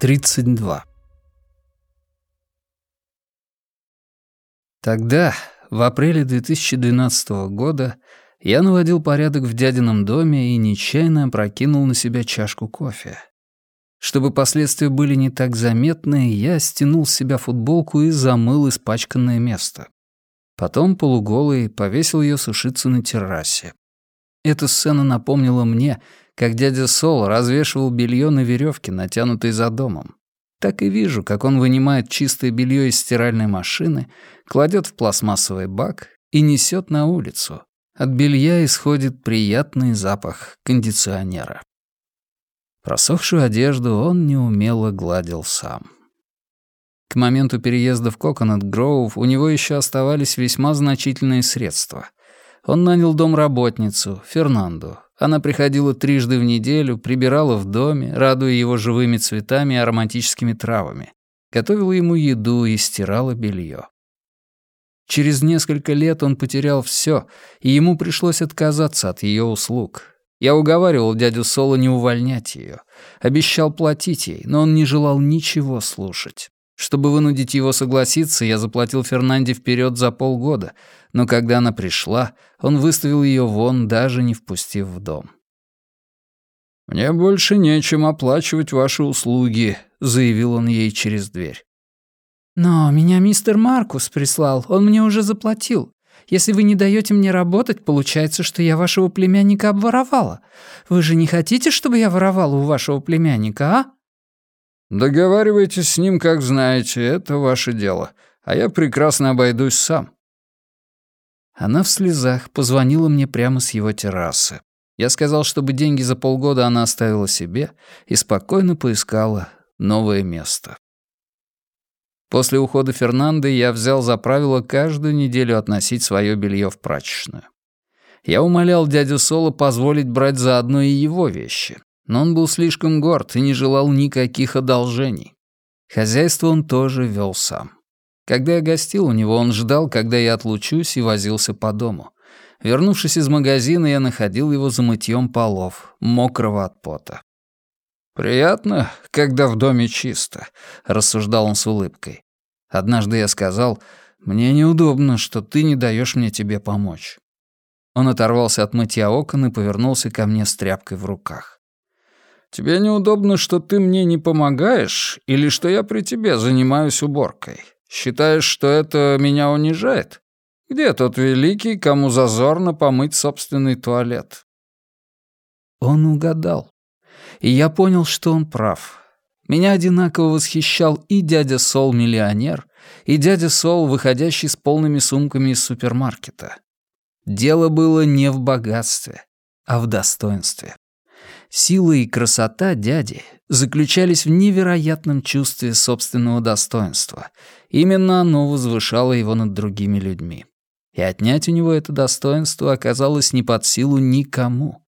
32. Тогда, в апреле 2012 года, я наводил порядок в дядином доме и нечаянно опрокинул на себя чашку кофе. Чтобы последствия были не так заметны, я стянул с себя футболку и замыл испачканное место. Потом, полуголый, повесил ее сушиться на террасе. Эта сцена напомнила мне, как дядя Сол развешивал белье на веревке, натянутой за домом. Так и вижу, как он вынимает чистое белье из стиральной машины, кладет в пластмассовый бак и несет на улицу. От белья исходит приятный запах кондиционера. Просохшую одежду он неумело гладил сам. К моменту переезда в Коконат Гроув у него еще оставались весьма значительные средства. Он нанял домработницу, Фернанду, она приходила трижды в неделю, прибирала в доме, радуя его живыми цветами и ароматическими травами, готовила ему еду и стирала белье. Через несколько лет он потерял все, и ему пришлось отказаться от ее услуг. Я уговаривал дядю Соло не увольнять ее, обещал платить ей, но он не желал ничего слушать. Чтобы вынудить его согласиться, я заплатил Фернанде вперед за полгода, но когда она пришла, он выставил ее вон, даже не впустив в дом. «Мне больше нечем оплачивать ваши услуги», — заявил он ей через дверь. «Но меня мистер Маркус прислал, он мне уже заплатил. Если вы не даете мне работать, получается, что я вашего племянника обворовала. Вы же не хотите, чтобы я воровала у вашего племянника, а?» «Договаривайтесь с ним, как знаете, это ваше дело, а я прекрасно обойдусь сам». Она в слезах позвонила мне прямо с его террасы. Я сказал, чтобы деньги за полгода она оставила себе и спокойно поискала новое место. После ухода Фернанды я взял за правило каждую неделю относить свое белье в прачечную. Я умолял дядю Соло позволить брать заодно и его вещи, но он был слишком горд и не желал никаких одолжений. Хозяйство он тоже вел сам. Когда я гостил у него, он ждал, когда я отлучусь, и возился по дому. Вернувшись из магазина, я находил его за мытьем полов, мокрого от пота. «Приятно, когда в доме чисто», — рассуждал он с улыбкой. Однажды я сказал, «Мне неудобно, что ты не даешь мне тебе помочь». Он оторвался от мытья окон и повернулся ко мне с тряпкой в руках. Тебе неудобно, что ты мне не помогаешь, или что я при тебе занимаюсь уборкой? Считаешь, что это меня унижает? Где тот великий, кому зазорно помыть собственный туалет?» Он угадал. И я понял, что он прав. Меня одинаково восхищал и дядя Сол-миллионер, и дядя Сол, выходящий с полными сумками из супермаркета. Дело было не в богатстве, а в достоинстве. Сила и красота дяди заключались в невероятном чувстве собственного достоинства. Именно оно возвышало его над другими людьми. И отнять у него это достоинство оказалось не под силу никому.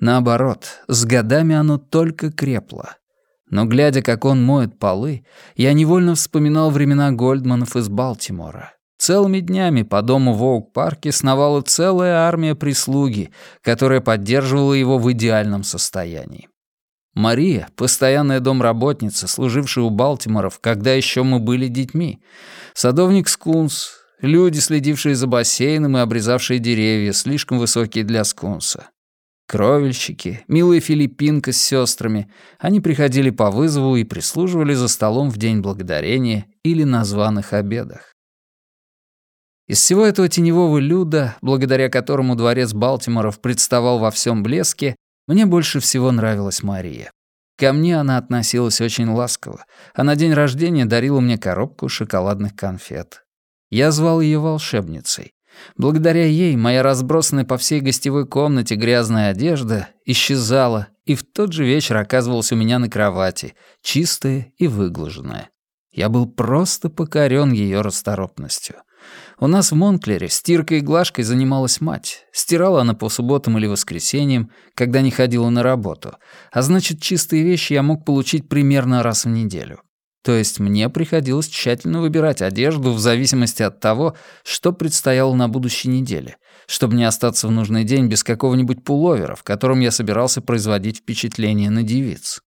Наоборот, с годами оно только крепло. Но глядя, как он моет полы, я невольно вспоминал времена Гольдманов из Балтимора, Целыми днями по дому в Оук-парке сновала целая армия прислуги, которая поддерживала его в идеальном состоянии. Мария, постоянная домработница, служившая у Балтиморов, когда еще мы были детьми, садовник Скунс, люди, следившие за бассейном и обрезавшие деревья, слишком высокие для Скунса. Кровельщики, милая филиппинка с сестрами, они приходили по вызову и прислуживали за столом в День Благодарения или на званых обедах. Из всего этого теневого люда, благодаря которому дворец Балтиморов представал во всем блеске, мне больше всего нравилась Мария. Ко мне она относилась очень ласково, а на день рождения дарила мне коробку шоколадных конфет. Я звал ее волшебницей. Благодаря ей моя разбросанная по всей гостевой комнате грязная одежда исчезала, и в тот же вечер оказывалась у меня на кровати, чистая и выглаженная. Я был просто покорен ее расторопностью. У нас в Монклере стиркой и глажкой занималась мать. Стирала она по субботам или воскресеньям, когда не ходила на работу. А значит, чистые вещи я мог получить примерно раз в неделю. То есть мне приходилось тщательно выбирать одежду в зависимости от того, что предстояло на будущей неделе, чтобы не остаться в нужный день без какого-нибудь пуловера, в котором я собирался производить впечатление на девиц.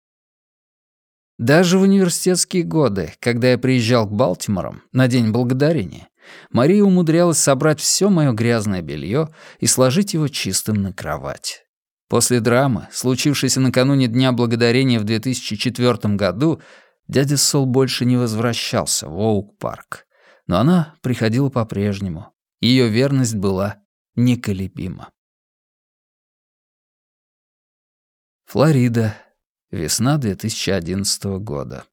Даже в университетские годы, когда я приезжал к Балтиморам на День Благодарения, Мария умудрялась собрать все мое грязное белье и сложить его чистым на кровать. После драмы, случившейся накануне Дня Благодарения в 2004 году, дядя Сол больше не возвращался в Оук-парк. Но она приходила по-прежнему. Ее верность была неколебима. Флорида. Весна 2011 года.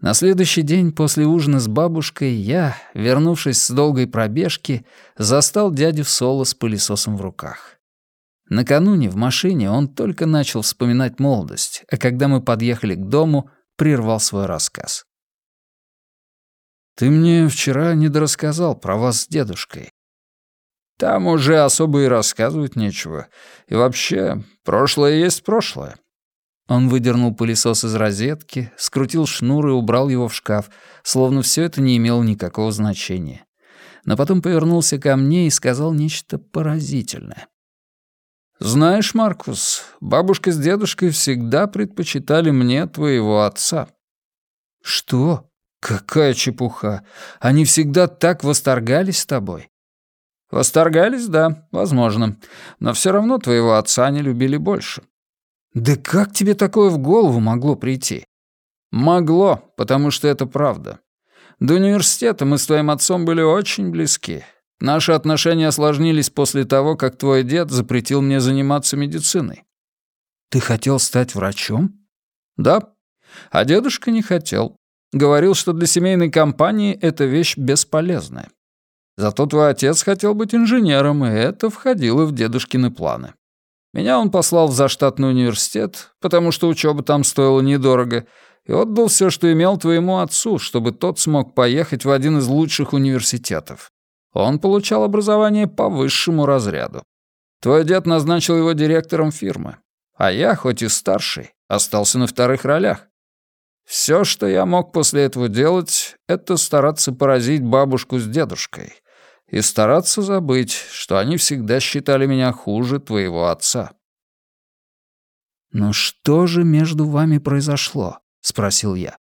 На следующий день после ужина с бабушкой я, вернувшись с долгой пробежки, застал дядю Соло с пылесосом в руках. Накануне в машине он только начал вспоминать молодость, а когда мы подъехали к дому, прервал свой рассказ. «Ты мне вчера недорассказал про вас с дедушкой. Там уже особо и рассказывать нечего. И вообще, прошлое есть прошлое. Он выдернул пылесос из розетки, скрутил шнур и убрал его в шкаф, словно все это не имело никакого значения. Но потом повернулся ко мне и сказал нечто поразительное. «Знаешь, Маркус, бабушка с дедушкой всегда предпочитали мне твоего отца». «Что? Какая чепуха! Они всегда так восторгались тобой». «Восторгались, да, возможно. Но все равно твоего отца не любили больше. «Да как тебе такое в голову могло прийти?» «Могло, потому что это правда. До университета мы с твоим отцом были очень близки. Наши отношения осложнились после того, как твой дед запретил мне заниматься медициной». «Ты хотел стать врачом?» «Да. А дедушка не хотел. Говорил, что для семейной компании эта вещь бесполезная. Зато твой отец хотел быть инженером, и это входило в дедушкины планы. Меня он послал в заштатный университет, потому что учеба там стоила недорого, и отдал все, что имел твоему отцу, чтобы тот смог поехать в один из лучших университетов. Он получал образование по высшему разряду. Твой дед назначил его директором фирмы, а я, хоть и старший, остался на вторых ролях. Все, что я мог после этого делать, это стараться поразить бабушку с дедушкой — и стараться забыть, что они всегда считали меня хуже твоего отца». «Но что же между вами произошло?» — спросил я.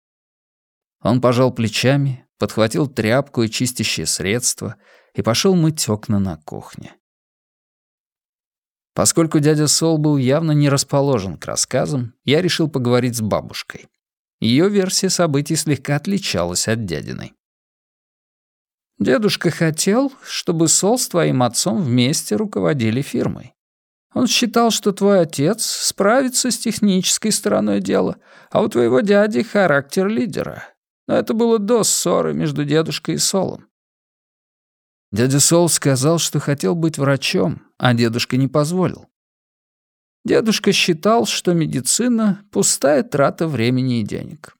Он пожал плечами, подхватил тряпку и чистящее средство и пошел мыть окна на кухне. Поскольку дядя Сол был явно не расположен к рассказам, я решил поговорить с бабушкой. Ее версия событий слегка отличалась от дядиной. Дедушка хотел, чтобы Сол с твоим отцом вместе руководили фирмой. Он считал, что твой отец справится с технической стороной дела, а у твоего дяди характер лидера. Но это было до ссоры между дедушкой и Солом. Дядя Сол сказал, что хотел быть врачом, а дедушка не позволил. Дедушка считал, что медицина — пустая трата времени и денег.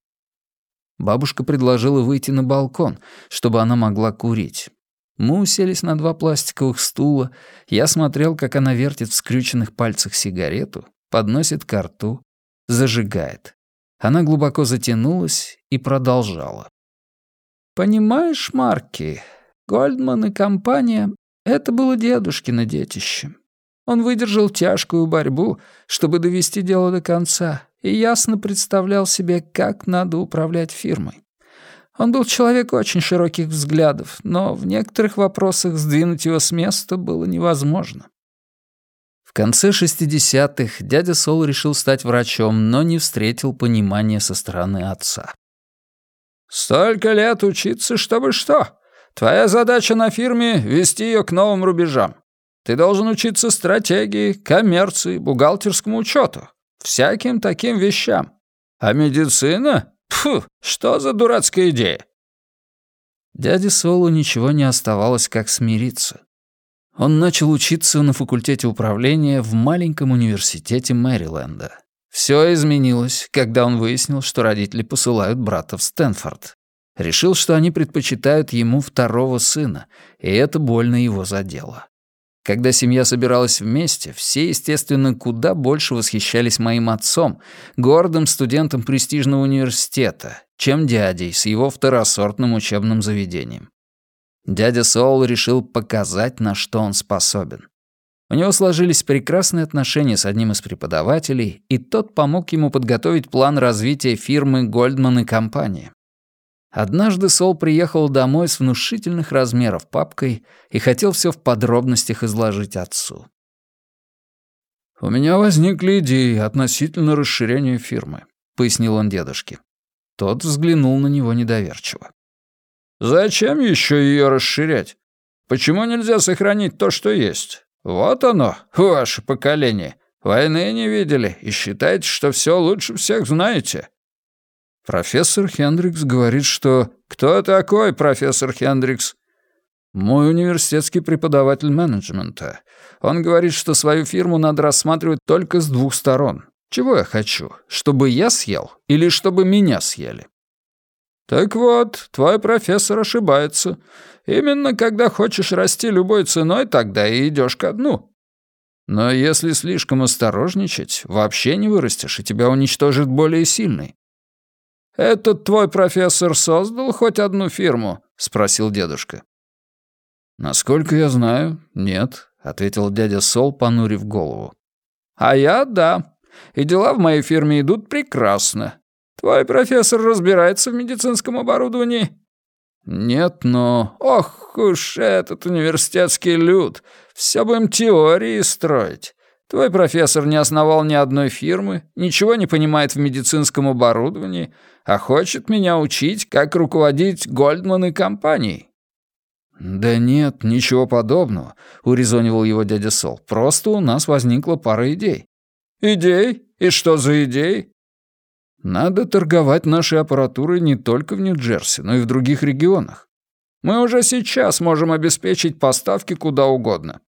Бабушка предложила выйти на балкон, чтобы она могла курить. Мы уселись на два пластиковых стула. Я смотрел, как она вертит в скрюченных пальцах сигарету, подносит ко рту, зажигает. Она глубоко затянулась и продолжала. «Понимаешь, Марки, Гольдман и компания — это было дедушкино детище. Он выдержал тяжкую борьбу, чтобы довести дело до конца, и ясно представлял себе, как надо управлять фирмой. Он был человек очень широких взглядов, но в некоторых вопросах сдвинуть его с места было невозможно. В конце 60-х дядя Сол решил стать врачом, но не встретил понимания со стороны отца. «Столько лет учиться, чтобы что? Твоя задача на фирме — вести ее к новым рубежам. Ты должен учиться стратегии, коммерции, бухгалтерскому учету, всяким таким вещам. А медицина? Фу, что за дурацкая идея?» Дяде Солу ничего не оставалось, как смириться. Он начал учиться на факультете управления в маленьком университете Мэриленда. Все изменилось, когда он выяснил, что родители посылают брата в Стэнфорд. Решил, что они предпочитают ему второго сына, и это больно его задело. Когда семья собиралась вместе, все, естественно, куда больше восхищались моим отцом, гордым студентом престижного университета, чем дядей с его второсортным учебным заведением. Дядя Соул решил показать, на что он способен. У него сложились прекрасные отношения с одним из преподавателей, и тот помог ему подготовить план развития фирмы «Гольдман и компания». Однажды Сол приехал домой с внушительных размеров папкой и хотел все в подробностях изложить отцу. «У меня возникли идеи относительно расширения фирмы», — пояснил он дедушке. Тот взглянул на него недоверчиво. «Зачем еще ее расширять? Почему нельзя сохранить то, что есть? Вот оно, ваше поколение. Войны не видели и считаете, что все лучше всех знаете. Профессор Хендрикс говорит, что... Кто такой профессор Хендрикс? Мой университетский преподаватель менеджмента. Он говорит, что свою фирму надо рассматривать только с двух сторон. Чего я хочу? Чтобы я съел или чтобы меня съели? Так вот, твой профессор ошибается. Именно когда хочешь расти любой ценой, тогда и идешь ко дну. Но если слишком осторожничать, вообще не вырастешь, и тебя уничтожит более сильный. «Этот твой профессор создал хоть одну фирму?» — спросил дедушка. «Насколько я знаю, нет», — ответил дядя Сол, понурив голову. «А я — да. И дела в моей фирме идут прекрасно. Твой профессор разбирается в медицинском оборудовании?» «Нет, но... Ох уж этот университетский люд! Все им теории строить. Твой профессор не основал ни одной фирмы, ничего не понимает в медицинском оборудовании, а хочет меня учить, как руководить Гольдман и компанией». «Да нет, ничего подобного», — урезонивал его дядя Сол. «Просто у нас возникла пара идей». «Идей? И что за идеи?» «Надо торговать нашей аппаратурой не только в Нью-Джерси, но и в других регионах. Мы уже сейчас можем обеспечить поставки куда угодно».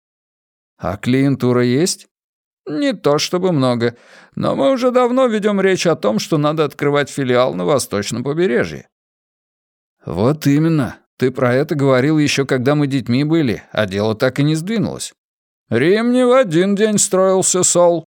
«А клиентура есть?» «Не то чтобы много, но мы уже давно ведем речь о том, что надо открывать филиал на восточном побережье». «Вот именно. Ты про это говорил еще когда мы детьми были, а дело так и не сдвинулось». «Рим не в один день строился, Сол».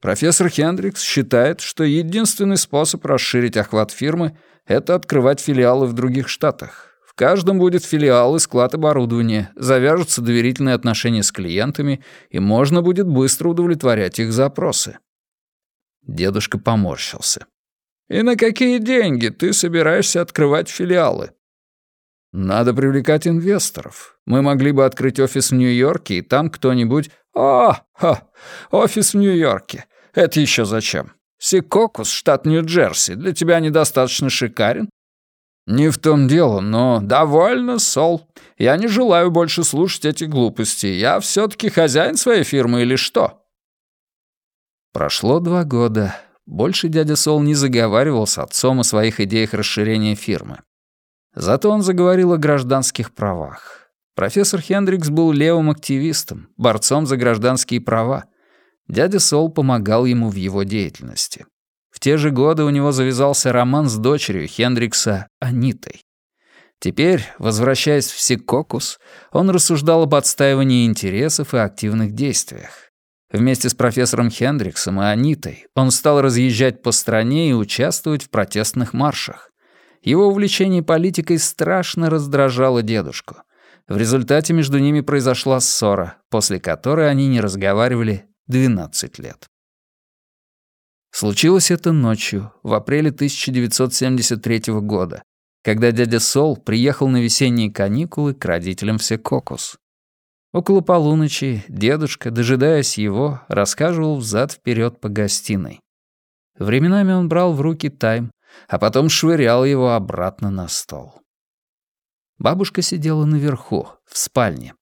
Профессор Хендрикс считает, что единственный способ расширить охват фирмы — это открывать филиалы в других штатах каждом будет филиал и склад оборудования, завяжутся доверительные отношения с клиентами, и можно будет быстро удовлетворять их запросы. Дедушка поморщился. «И на какие деньги ты собираешься открывать филиалы?» «Надо привлекать инвесторов. Мы могли бы открыть офис в Нью-Йорке, и там кто-нибудь...» «О, ха, офис в Нью-Йорке. Это еще зачем? Сикокус, штат Нью-Джерси, для тебя недостаточно шикарен? «Не в том дело, но довольно, Сол. Я не желаю больше слушать эти глупости. Я все-таки хозяин своей фирмы или что?» Прошло два года. Больше дядя Сол не заговаривал с отцом о своих идеях расширения фирмы. Зато он заговорил о гражданских правах. Профессор Хендрикс был левым активистом, борцом за гражданские права. Дядя Сол помогал ему в его деятельности. В те же годы у него завязался роман с дочерью Хендрикса Анитой. Теперь, возвращаясь в Сикокус, он рассуждал об отстаивании интересов и активных действиях. Вместе с профессором Хендриксом и Анитой он стал разъезжать по стране и участвовать в протестных маршах. Его увлечение политикой страшно раздражало дедушку. В результате между ними произошла ссора, после которой они не разговаривали 12 лет. Случилось это ночью, в апреле 1973 года, когда дядя Сол приехал на весенние каникулы к родителям в Секокус. Около полуночи дедушка, дожидаясь его, рассказывал взад вперед по гостиной. Временами он брал в руки тайм, а потом швырял его обратно на стол. Бабушка сидела наверху, в спальне.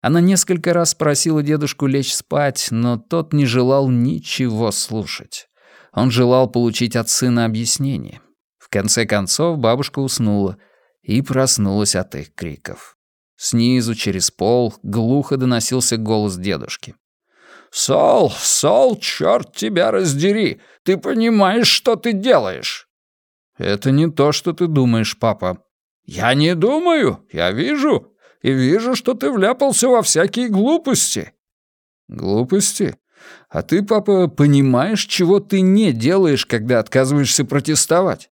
Она несколько раз просила дедушку лечь спать, но тот не желал ничего слушать. Он желал получить от сына объяснение. В конце концов бабушка уснула и проснулась от их криков. Снизу, через пол, глухо доносился голос дедушки. «Сол, Сол, черт тебя раздери! Ты понимаешь, что ты делаешь?» «Это не то, что ты думаешь, папа». «Я не думаю, я вижу. И вижу, что ты вляпался во всякие глупости». «Глупости? А ты, папа, понимаешь, чего ты не делаешь, когда отказываешься протестовать?»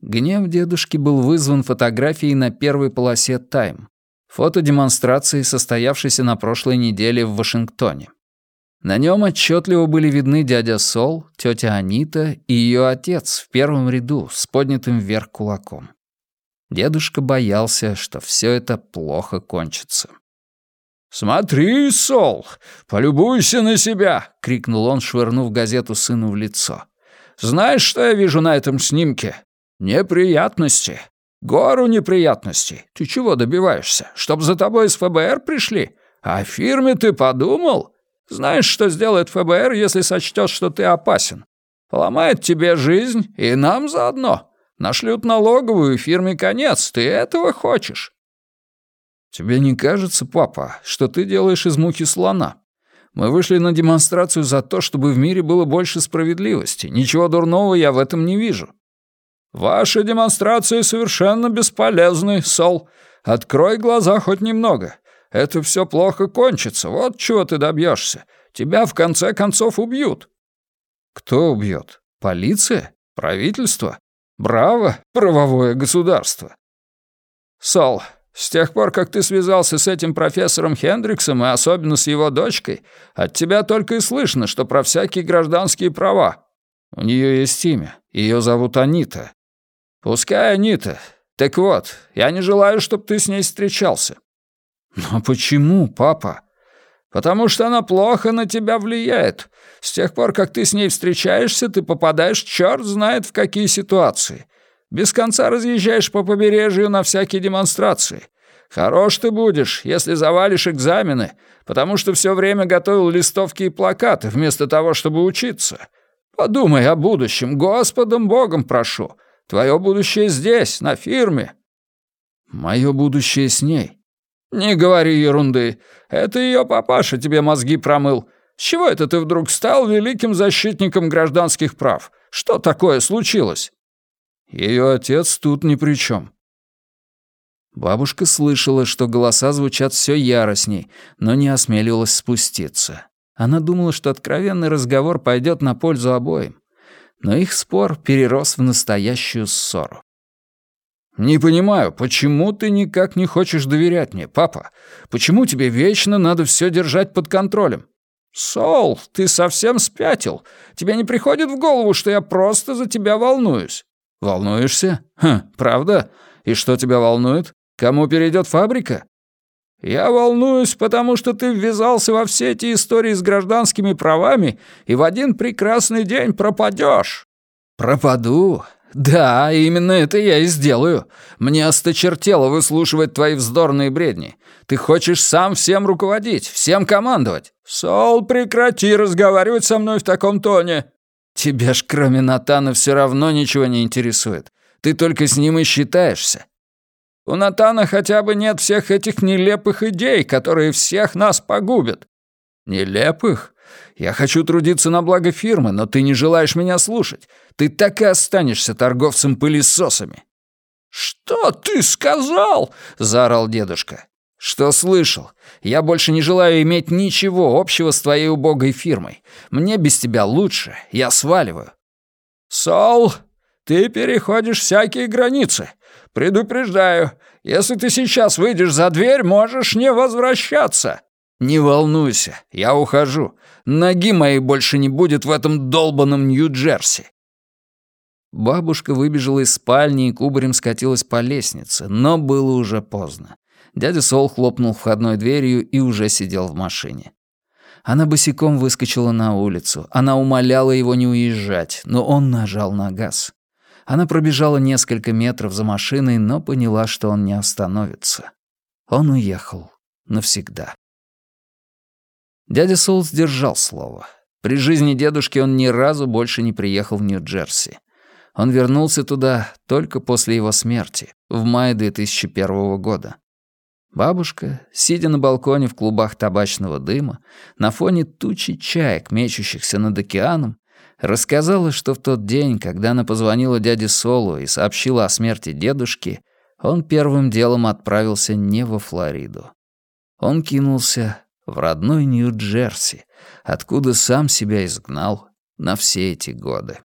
Гнев дедушки был вызван фотографией на первой полосе «Тайм». Фотодемонстрации, состоявшейся на прошлой неделе в Вашингтоне. На нем отчетливо были видны дядя Сол, тетя Анита и ее отец в первом ряду с поднятым вверх кулаком. Дедушка боялся, что все это плохо кончится. «Смотри, Сол, полюбуйся на себя!» — крикнул он, швырнув газету сыну в лицо. «Знаешь, что я вижу на этом снимке? Неприятности. Гору неприятностей. Ты чего добиваешься? Чтоб за тобой из ФБР пришли? О фирме ты подумал? Знаешь, что сделает ФБР, если сочтет, что ты опасен? Поломает тебе жизнь и нам заодно. Нашлют налоговую фирме конец. Ты этого хочешь?» «Тебе не кажется, папа, что ты делаешь из мухи слона? Мы вышли на демонстрацию за то, чтобы в мире было больше справедливости. Ничего дурного я в этом не вижу». «Ваши демонстрации совершенно бесполезны, Сол. Открой глаза хоть немного. Это все плохо кончится. Вот чего ты добьешься. Тебя в конце концов убьют». «Кто убьет? Полиция? Правительство? Браво, правовое государство!» «Сол, с тех пор, как ты связался с этим профессором Хендриксом, и особенно с его дочкой, от тебя только и слышно, что про всякие гражданские права. У нее есть имя. Ее зовут Анита. Пускай Анита. Так вот, я не желаю, чтобы ты с ней встречался. Но почему, папа? Потому что она плохо на тебя влияет. С тех пор, как ты с ней встречаешься, ты попадаешь черт знает в какие ситуации. Без конца разъезжаешь по побережью на всякие демонстрации. Хорош ты будешь, если завалишь экзамены, потому что все время готовил листовки и плакаты, вместо того, чтобы учиться. Подумай о будущем, Господом Богом прошу. Твое будущее здесь, на фирме». «Мое будущее с ней». «Не говори ерунды. Это ее папаша тебе мозги промыл. С чего это ты вдруг стал великим защитником гражданских прав? Что такое случилось?» Ее отец тут ни при чем. Бабушка слышала, что голоса звучат все яростней, но не осмеливалась спуститься. Она думала, что откровенный разговор пойдет на пользу обоим. Но их спор перерос в настоящую ссору. «Не понимаю, почему ты никак не хочешь доверять мне, папа? Почему тебе вечно надо все держать под контролем?» «Сол, ты совсем спятил. Тебе не приходит в голову, что я просто за тебя волнуюсь?» «Волнуешься? Хм, правда? И что тебя волнует? Кому перейдет фабрика?» «Я волнуюсь, потому что ты ввязался во все эти истории с гражданскими правами и в один прекрасный день пропадешь». «Пропаду? Да, именно это я и сделаю. Мне осточертело выслушивать твои вздорные бредни. Ты хочешь сам всем руководить, всем командовать. Сол, прекрати разговаривать со мной в таком тоне. Тебя ж кроме Натана все равно ничего не интересует. Ты только с ним и считаешься. У Натана хотя бы нет всех этих нелепых идей, которые всех нас погубят. Нелепых? Я хочу трудиться на благо фирмы, но ты не желаешь меня слушать. Ты так и останешься торговцем пылесосами. «Что ты сказал?» — заорал дедушка. «Что слышал? Я больше не желаю иметь ничего общего с твоей убогой фирмой. Мне без тебя лучше. Я сваливаю». «Сол, ты переходишь всякие границы. Предупреждаю, если ты сейчас выйдешь за дверь, можешь не возвращаться». «Не волнуйся, я ухожу. Ноги моей больше не будет в этом долбанном Нью-Джерси». Бабушка выбежала из спальни и кубарем скатилась по лестнице, но было уже поздно. Дядя Сол хлопнул входной дверью и уже сидел в машине. Она босиком выскочила на улицу. Она умоляла его не уезжать, но он нажал на газ. Она пробежала несколько метров за машиной, но поняла, что он не остановится. Он уехал. Навсегда. Дядя Сол сдержал слово. При жизни дедушки он ни разу больше не приехал в Нью-Джерси. Он вернулся туда только после его смерти, в мае 2001 года. Бабушка, сидя на балконе в клубах табачного дыма, на фоне тучи чаек, мечущихся над океаном, рассказала, что в тот день, когда она позвонила дяде Солу и сообщила о смерти дедушки, он первым делом отправился не во Флориду. Он кинулся в родной Нью-Джерси, откуда сам себя изгнал на все эти годы.